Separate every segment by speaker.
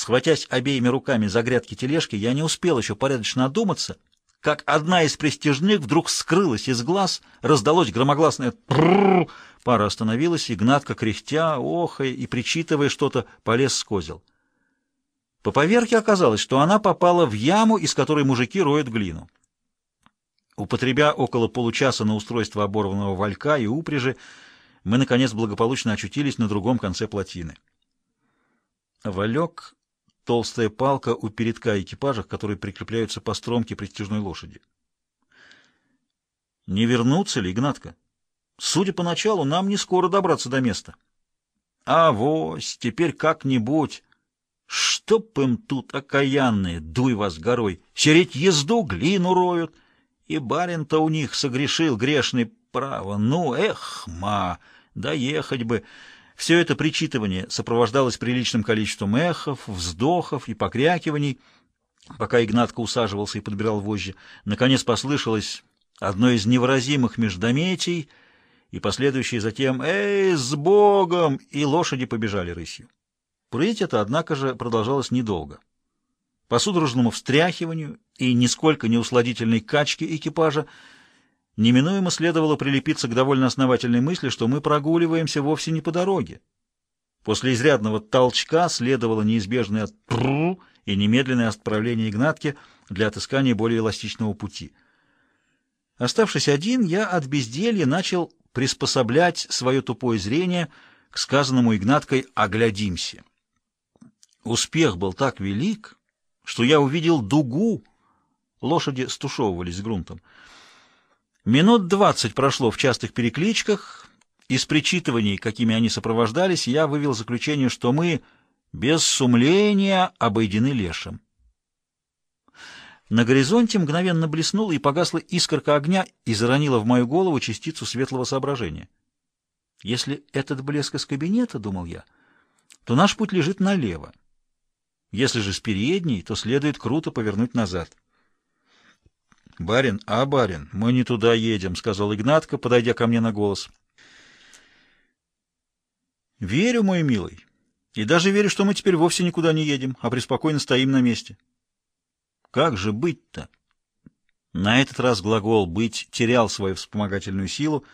Speaker 1: Схватясь обеими руками за грядки тележки, я не успел еще порядочно одуматься, как одна из престижных вдруг скрылась из глаз, раздалось громогласное «трррр», пара остановилась, и Гнатка, кряхтя, охая и причитывая что-то, полез с козел. По поверке оказалось, что она попала в яму, из которой мужики роют глину. Употребя около получаса на устройство оборванного валька и упряжи, мы, наконец, благополучно очутились на другом конце плотины. Валек — толстая палка у передка экипажа, к которой прикрепляются по стромке престижной лошади. Не вернуться ли, Игнатка? Судя по началу, нам не скоро добраться до места. А вось, теперь как-нибудь. Чтоб им тут, окаянные, дуй вас горой, сереть езду, глину роют. И барин-то у них согрешил грешный право. Ну, эх, ма, доехать бы. Все это причитывание сопровождалось приличным количеством эхов, вздохов и покрякиваний. Пока Игнатко усаживался и подбирал вожжи, наконец послышалось одно из невыразимых междометий и последующее затем «Эй, с Богом!» и лошади побежали рысью. Прыть это, однако же, продолжалось недолго. По судорожному встряхиванию и нисколько неусладительной качке экипажа неминуемо следовало прилепиться к довольно основательной мысли, что мы прогуливаемся вовсе не по дороге. После изрядного толчка следовало неизбежное «трррр» и немедленное отправление Игнатки для отыскания более эластичного пути. Оставшись один, я от безделья начал приспособлять свое тупое зрение к сказанному Игнаткой «оглядимся». Успех был так велик, что я увидел дугу. Лошади стушевывались грунтом. Минут двадцать прошло в частых перекличках. Из причитываний, какими они сопровождались, я вывел заключение, что мы без сумления обойдены лешим. На горизонте мгновенно блеснула и погасла искорка огня и заронила в мою голову частицу светлого соображения. Если этот блеск из кабинета, — думал я, — то наш путь лежит налево. Если же с передней, то следует круто повернуть назад. «Барин, а, барин, мы не туда едем», — сказал Игнатко, подойдя ко мне на голос. «Верю, мой милый, и даже верю, что мы теперь вовсе никуда не едем, а преспокойно стоим на месте». «Как же быть-то?» На этот раз глагол «быть» терял свою вспомогательную силу.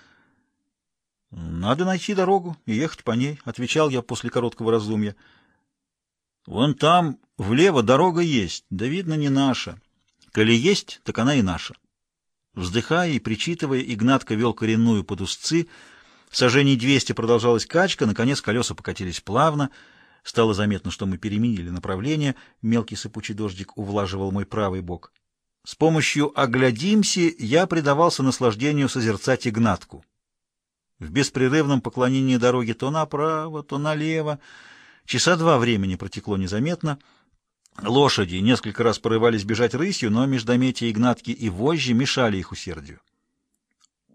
Speaker 1: «Надо найти дорогу и ехать по ней», — отвечал я после короткого раздумья. Вон там влево дорога есть, да видно не наша. Коли есть, так она и наша. Вздыхая и причитывая, Игнатка вел коренную под узцы. Сожжений двести продолжалась качка, наконец колеса покатились плавно. Стало заметно, что мы переменили направление. Мелкий сыпучий дождик увлаживал мой правый бок. С помощью «оглядимся» я предавался наслаждению созерцать Игнатку. В беспрерывном поклонении дороги то направо, то налево, Часа два времени протекло незаметно. Лошади несколько раз порывались бежать рысью, но междометия Игнатки и вожжи мешали их усердию.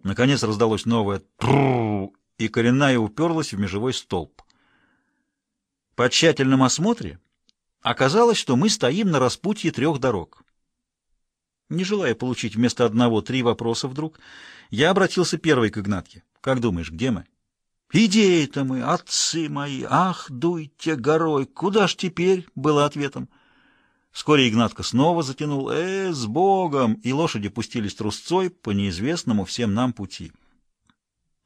Speaker 1: Наконец раздалось новое «тррррр», и коренная уперлась в межевой столб. По тщательном осмотре оказалось, что мы стоим на распутье трех дорог. Не желая получить вместо одного три вопроса вдруг, я обратился первый к Игнатке. «Как думаешь, где мы?» «Идеи-то мы, отцы мои, ах, дуйте горой, куда ж теперь?» — было ответом. Вскоре Игнатка снова затянул «Э, с Богом!» и лошади пустились трусцой по неизвестному всем нам пути.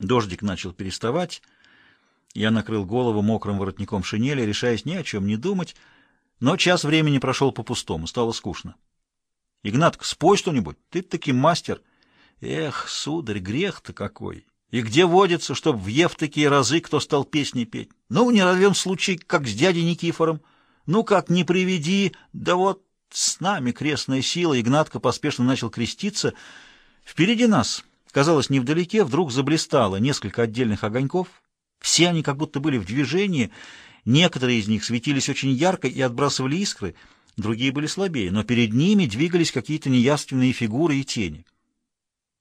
Speaker 1: Дождик начал переставать. Я накрыл голову мокрым воротником шинели, решаясь ни о чем не думать, но час времени прошел по-пустому, стало скучно. «Игнатка, спой что-нибудь, ты таки мастер!» «Эх, сударь, грех-то какой!» И где водится, чтоб въев такие разы, кто стал песни петь? Ну, не равен случай, как с дядей Никифором. Ну, как не приведи, да вот с нами крестная сила. Игнатка поспешно начал креститься. Впереди нас, казалось, невдалеке, вдруг заблистало несколько отдельных огоньков. Все они как будто были в движении. Некоторые из них светились очень ярко и отбрасывали искры, другие были слабее, но перед ними двигались какие-то неяственные фигуры и тени.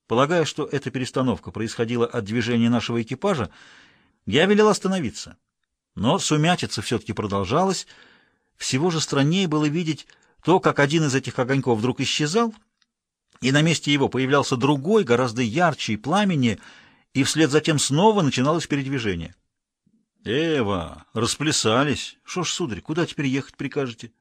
Speaker 1: Полагая, что эта перестановка происходила от движения нашего экипажа, я велел остановиться. Но сумятица все-таки продолжалась. Всего же страннее было видеть то, как один из этих огоньков вдруг исчезал, и на месте его появлялся другой, гораздо ярче и пламеннее, и вслед за тем снова начиналось передвижение. Эва, расплясались. Что ж, сударь, куда теперь ехать прикажете?